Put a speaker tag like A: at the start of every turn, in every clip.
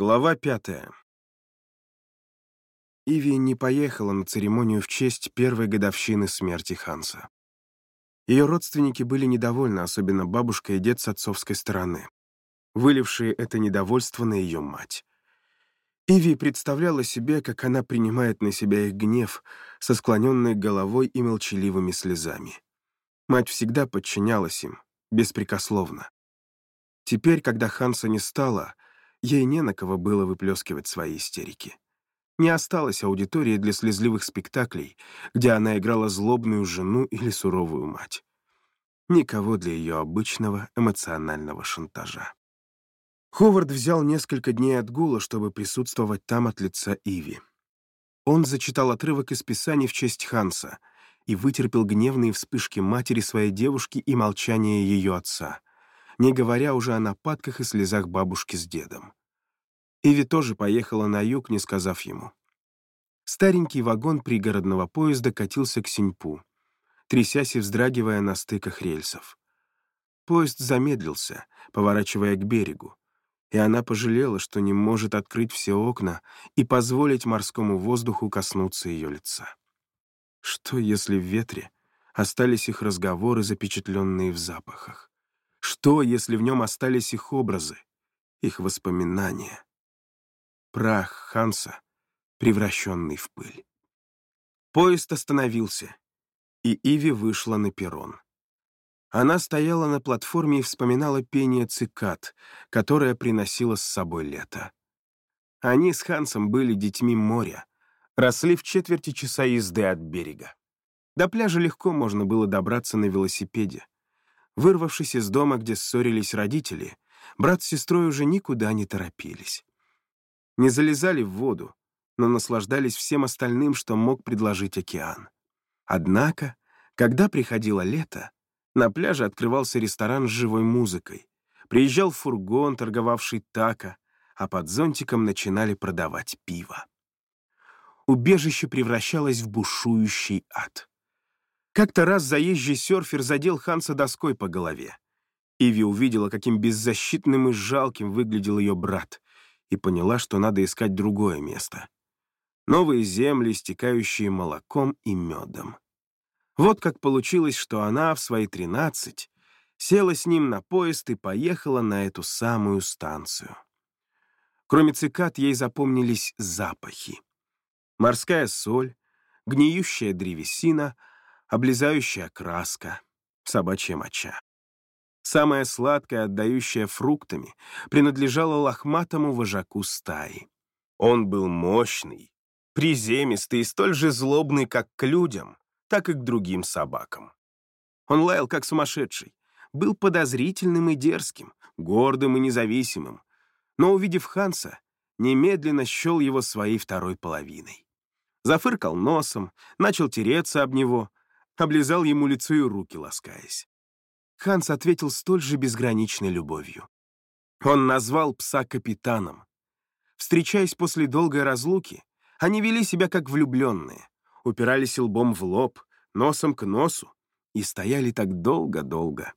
A: Глава пятая. Иви не поехала на церемонию в честь первой годовщины смерти Ханса. Ее родственники были недовольны, особенно бабушка и дед с отцовской стороны, вылившие это недовольство на ее мать. Иви представляла себе, как она принимает на себя их гнев со склоненной головой и молчаливыми слезами. Мать всегда подчинялась им, беспрекословно. Теперь, когда Ханса не стало, ей не на кого было выплескивать свои истерики. Не осталось аудитории для слезливых спектаклей, где она играла злобную жену или суровую мать. Никого для ее обычного эмоционального шантажа. Ховард взял несколько дней отгула, чтобы присутствовать там от лица Иви. Он зачитал отрывок из Писаний в честь Ханса и вытерпел гневные вспышки матери своей девушки и молчание ее отца, не говоря уже о нападках и слезах бабушки с дедом. Иви тоже поехала на юг, не сказав ему. Старенький вагон пригородного поезда катился к Синьпу, трясясь и вздрагивая на стыках рельсов. Поезд замедлился, поворачивая к берегу, и она пожалела, что не может открыть все окна и позволить морскому воздуху коснуться ее лица. Что, если в ветре остались их разговоры, запечатленные в запахах? Что, если в нем остались их образы, их воспоминания? Прах Ханса, превращенный в пыль. Поезд остановился, и Иви вышла на перрон. Она стояла на платформе и вспоминала пение цикад, которое приносило с собой лето. Они с Хансом были детьми моря, росли в четверти часа езды от берега. До пляжа легко можно было добраться на велосипеде. Вырвавшись из дома, где ссорились родители, брат с сестрой уже никуда не торопились не залезали в воду, но наслаждались всем остальным, что мог предложить океан. Однако, когда приходило лето, на пляже открывался ресторан с живой музыкой, приезжал фургон, торговавший тако, а под зонтиком начинали продавать пиво. Убежище превращалось в бушующий ад. Как-то раз заезжий серфер задел Ханса доской по голове. Иви увидела, каким беззащитным и жалким выглядел ее брат, и поняла, что надо искать другое место. Новые земли, стекающие молоком и медом. Вот как получилось, что она в свои тринадцать села с ним на поезд и поехала на эту самую станцию. Кроме цикад ей запомнились запахи. Морская соль, гниющая древесина, облезающая краска, собачья моча. Самая сладкая, отдающая фруктами, принадлежала лохматому вожаку стаи. Он был мощный, приземистый и столь же злобный как к людям, так и к другим собакам. Он лаял как сумасшедший, был подозрительным и дерзким, гордым и независимым, но, увидев Ханса, немедленно счел его своей второй половиной. Зафыркал носом, начал тереться об него, облизал ему лицо и руки, ласкаясь. Ханс ответил столь же безграничной любовью. Он назвал пса капитаном. Встречаясь после долгой разлуки, они вели себя как влюбленные, упирались лбом в лоб, носом к носу и стояли так долго-долго.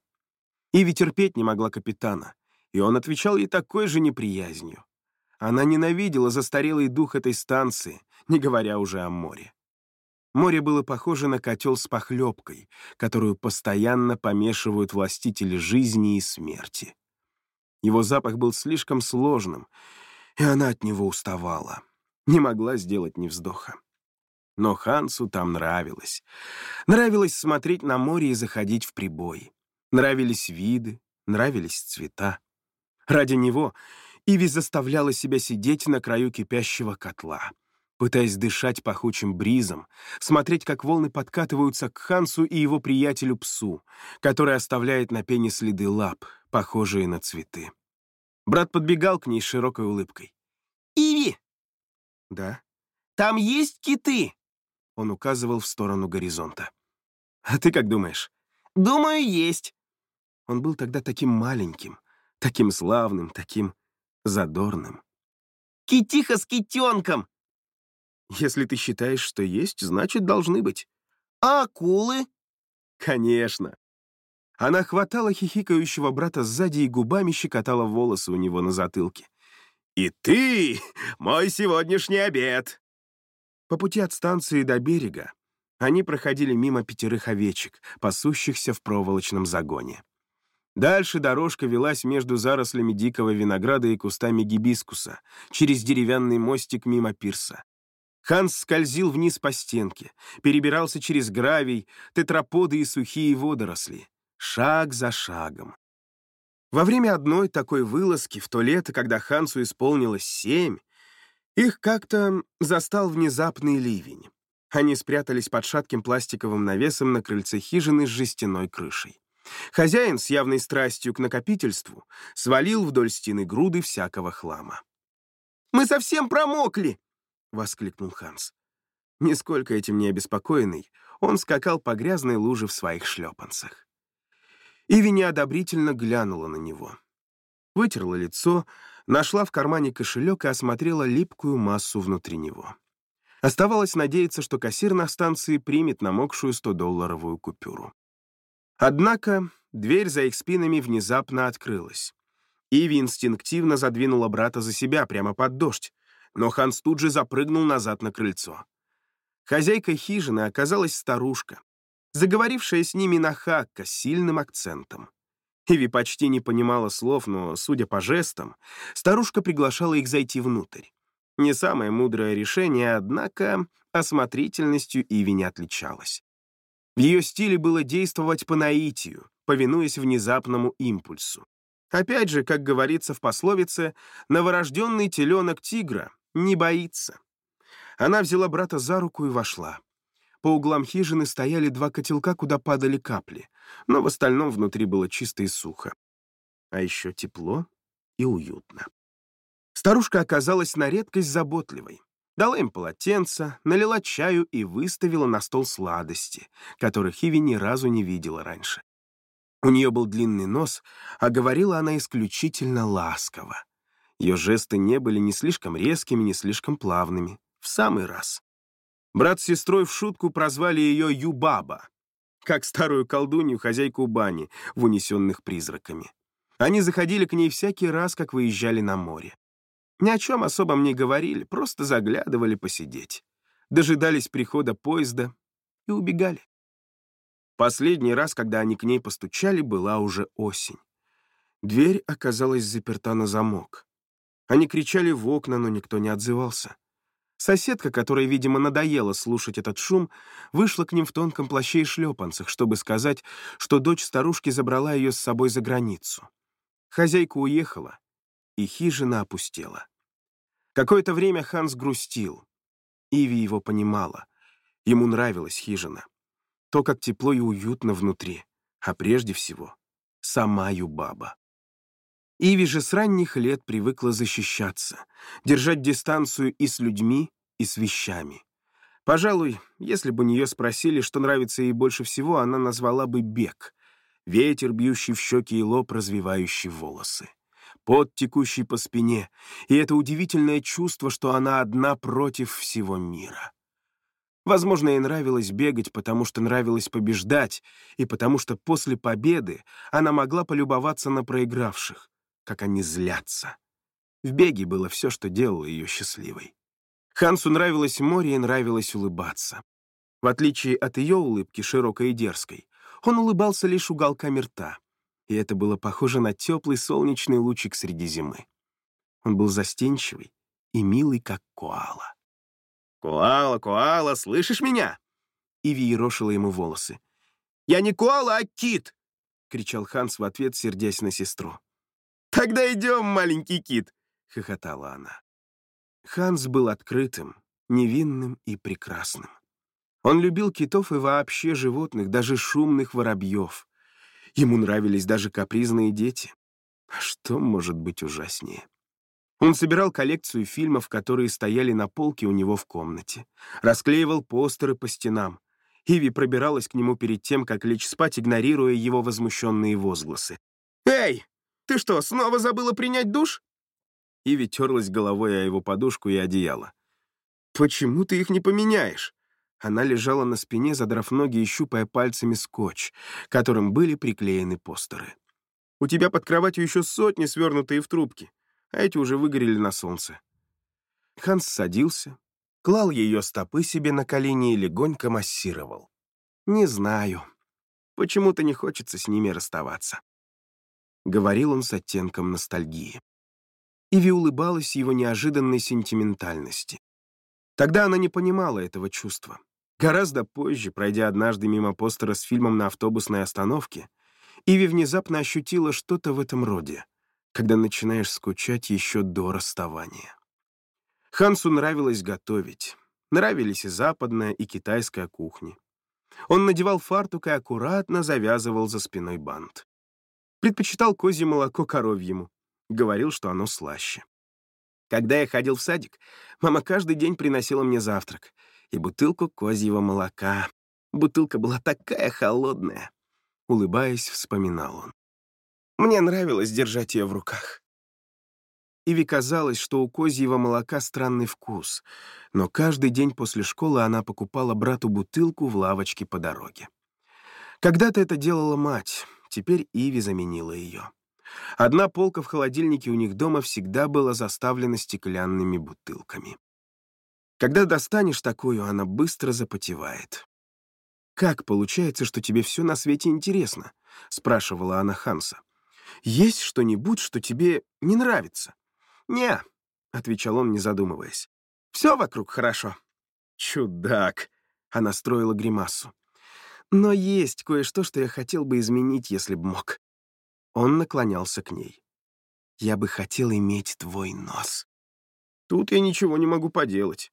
A: Иви терпеть не могла капитана, и он отвечал ей такой же неприязнью. Она ненавидела застарелый дух этой станции, не говоря уже о море. Море было похоже на котел с похлебкой, которую постоянно помешивают властители жизни и смерти. Его запах был слишком сложным, и она от него уставала. Не могла сделать ни вздоха. Но Хансу там нравилось. Нравилось смотреть на море и заходить в прибой. Нравились виды, нравились цвета. Ради него Иви заставляла себя сидеть на краю кипящего котла — пытаясь дышать пахучим бризом, смотреть, как волны подкатываются к Хансу и его приятелю-псу, который оставляет на пене следы лап, похожие на цветы. Брат подбегал к ней с широкой улыбкой. «Иви!» «Да?» «Там есть киты!» Он указывал в сторону горизонта. «А ты как думаешь?» «Думаю, есть». Он был тогда таким маленьким, таким славным, таким задорным. «Китиха с китенком!» Если ты считаешь, что есть, значит, должны быть. А акулы? Конечно. Она хватала хихикающего брата сзади и губами щекотала волосы у него на затылке. «И ты мой сегодняшний обед!» По пути от станции до берега они проходили мимо пятерых овечек, пасущихся в проволочном загоне. Дальше дорожка велась между зарослями дикого винограда и кустами гибискуса, через деревянный мостик мимо пирса. Ханс скользил вниз по стенке, перебирался через гравий, тетраподы и сухие водоросли, шаг за шагом. Во время одной такой вылазки, в то лето, когда Хансу исполнилось семь, их как-то застал внезапный ливень. Они спрятались под шатким пластиковым навесом на крыльце хижины с жестяной крышей. Хозяин с явной страстью к накопительству свалил вдоль стены груды всякого хлама. «Мы совсем промокли!» — воскликнул Ханс. Нисколько этим не обеспокоенный, он скакал по грязной луже в своих шлепанцах. Иви неодобрительно глянула на него. Вытерла лицо, нашла в кармане кошелек и осмотрела липкую массу внутри него. Оставалось надеяться, что кассир на станции примет намокшую 100-долларовую купюру. Однако дверь за их спинами внезапно открылась. Иви инстинктивно задвинула брата за себя прямо под дождь, но Ханс тут же запрыгнул назад на крыльцо. Хозяйкой хижины оказалась старушка, заговорившая с ними на хакка с сильным акцентом. Иви почти не понимала слов, но, судя по жестам, старушка приглашала их зайти внутрь. Не самое мудрое решение, однако осмотрительностью Иви не отличалась. В ее стиле было действовать по наитию, повинуясь внезапному импульсу. Опять же, как говорится в пословице, новорожденный теленок тигра не боится. Она взяла брата за руку и вошла. По углам хижины стояли два котелка, куда падали капли, но в остальном внутри было чисто и сухо. А еще тепло и уютно. Старушка оказалась на редкость заботливой дала им полотенце, налила чаю и выставила на стол сладости, которых Иви ни разу не видела раньше. У нее был длинный нос, а говорила она исключительно ласково. Ее жесты не были ни слишком резкими, ни слишком плавными. В самый раз. Брат с сестрой в шутку прозвали ее Юбаба, как старую колдунью, хозяйку бани, в унесенных призраками. Они заходили к ней всякий раз, как выезжали на море. Ни о чем особом не говорили, просто заглядывали посидеть. Дожидались прихода поезда и убегали. Последний раз, когда они к ней постучали, была уже осень. Дверь оказалась заперта на замок. Они кричали в окна, но никто не отзывался. Соседка, которой, видимо, надоело слушать этот шум, вышла к ним в тонком плаще и шлепанцах, чтобы сказать, что дочь старушки забрала ее с собой за границу. Хозяйка уехала, и хижина опустела. Какое-то время Ханс грустил. Иви его понимала. Ему нравилась хижина. То, как тепло и уютно внутри, а прежде всего — сама Юбаба. Иви же с ранних лет привыкла защищаться, держать дистанцию и с людьми, и с вещами. Пожалуй, если бы нее спросили, что нравится ей больше всего, она назвала бы бег — ветер, бьющий в щеки и лоб, развивающий волосы пот, текущий по спине, и это удивительное чувство, что она одна против всего мира. Возможно, ей нравилось бегать, потому что нравилось побеждать, и потому что после победы она могла полюбоваться на проигравших, как они злятся. В беге было все, что делало ее счастливой. Хансу нравилось море и нравилось улыбаться. В отличие от ее улыбки, широкой и дерзкой, он улыбался лишь уголками рта и это было похоже на теплый солнечный лучик среди зимы. Он был застенчивый и милый, как коала. «Коала, коала, слышишь меня?» Иви ерошила ему волосы. «Я не коала, а кит!» — кричал Ханс в ответ, сердясь на сестру. «Тогда идем, маленький кит!» — хохотала она. Ханс был открытым, невинным и прекрасным. Он любил китов и вообще животных, даже шумных воробьев. Ему нравились даже капризные дети. А что может быть ужаснее? Он собирал коллекцию фильмов, которые стояли на полке у него в комнате, расклеивал постеры по стенам. Иви пробиралась к нему перед тем, как лечь спать, игнорируя его возмущенные возгласы. «Эй, ты что, снова забыла принять душ?» Иви терлась головой о его подушку и одеяло. «Почему ты их не поменяешь?» Она лежала на спине, задрав ноги и щупая пальцами скотч, которым были приклеены постеры. «У тебя под кроватью еще сотни, свернутые в трубки. а эти уже выгорели на солнце. Ханс садился, клал ее стопы себе на колени и легонько массировал. «Не знаю. Почему-то не хочется с ними расставаться», — говорил он с оттенком ностальгии. Иви улыбалась его неожиданной сентиментальности. Тогда она не понимала этого чувства. Гораздо позже, пройдя однажды мимо постера с фильмом на автобусной остановке, Иви внезапно ощутила что-то в этом роде, когда начинаешь скучать еще до расставания. Хансу нравилось готовить. Нравились и западная, и китайская кухни. Он надевал фартук и аккуратно завязывал за спиной бант. Предпочитал козье молоко коровьему. Говорил, что оно слаще. Когда я ходил в садик, мама каждый день приносила мне завтрак и бутылку козьего молока. Бутылка была такая холодная. Улыбаясь, вспоминал он. Мне нравилось держать ее в руках. Иви казалось, что у козьего молока странный вкус, но каждый день после школы она покупала брату бутылку в лавочке по дороге. Когда-то это делала мать, теперь Иви заменила ее. Одна полка в холодильнике у них дома всегда была заставлена стеклянными бутылками. Когда достанешь такую, она быстро запотевает. «Как получается, что тебе все на свете интересно?» — спрашивала она Ханса. «Есть что-нибудь, что тебе не нравится?» «Не», — отвечал он, не задумываясь. «Все вокруг хорошо». «Чудак», — она строила гримасу. «Но есть кое-что, что я хотел бы изменить, если б мог». Он наклонялся к ней. «Я бы хотел иметь твой нос». «Тут я ничего не могу поделать».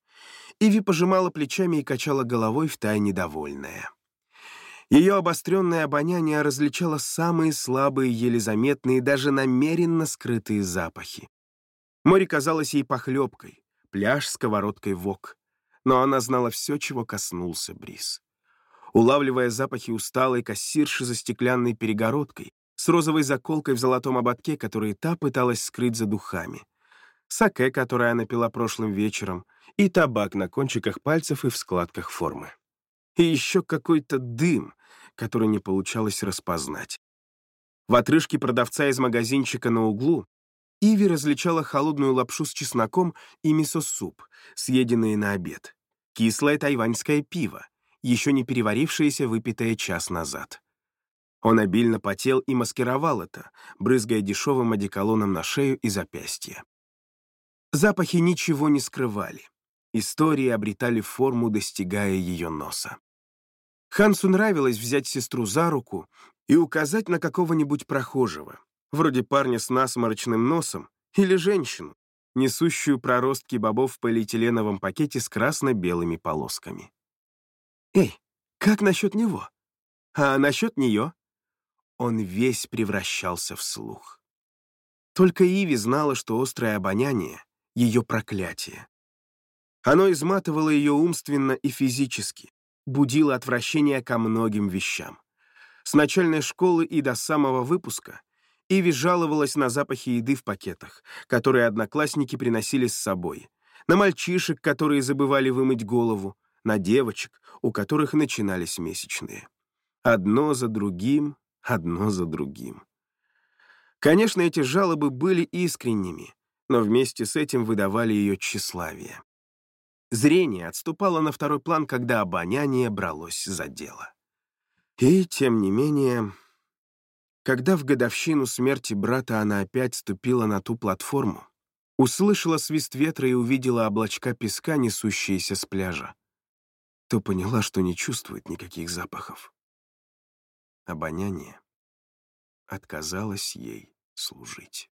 A: Иви пожимала плечами и качала головой, втайне довольная. Ее обостренное обоняние различало самые слабые, еле заметные, даже намеренно скрытые запахи. Море казалось ей похлебкой, пляж — сковородкой вок. Но она знала все, чего коснулся Бриз. Улавливая запахи усталой кассирши за стеклянной перегородкой, с розовой заколкой в золотом ободке, который та пыталась скрыть за духами, саке, которое она пила прошлым вечером, и табак на кончиках пальцев и в складках формы. И еще какой-то дым, который не получалось распознать. В отрыжке продавца из магазинчика на углу Иви различала холодную лапшу с чесноком и мисо-суп, съеденные на обед. Кислое тайваньское пиво, еще не переварившееся, выпитое час назад. Он обильно потел и маскировал это, брызгая дешевым одеколоном на шею и запястье. Запахи ничего не скрывали. Истории обретали форму, достигая ее носа. Хансу нравилось взять сестру за руку и указать на какого-нибудь прохожего, вроде парня с насморочным носом или женщину, несущую проростки бобов в полиэтиленовом пакете с красно-белыми полосками. «Эй, как насчет него? А насчет нее?» Он весь превращался в слух. Только Иви знала, что острое обоняние — ее проклятие. Оно изматывало ее умственно и физически, будило отвращение ко многим вещам. С начальной школы и до самого выпуска Иви жаловалась на запахи еды в пакетах, которые одноклассники приносили с собой, на мальчишек, которые забывали вымыть голову, на девочек, у которых начинались месячные. Одно за другим, одно за другим. Конечно, эти жалобы были искренними, но вместе с этим выдавали ее тщеславие. Зрение отступало на второй план, когда обоняние бралось за дело. И, тем не менее, когда в годовщину смерти брата она опять ступила на ту платформу, услышала свист ветра и увидела облачка песка, несущиеся с пляжа, то поняла, что не чувствует никаких запахов. Обоняние отказалось ей служить.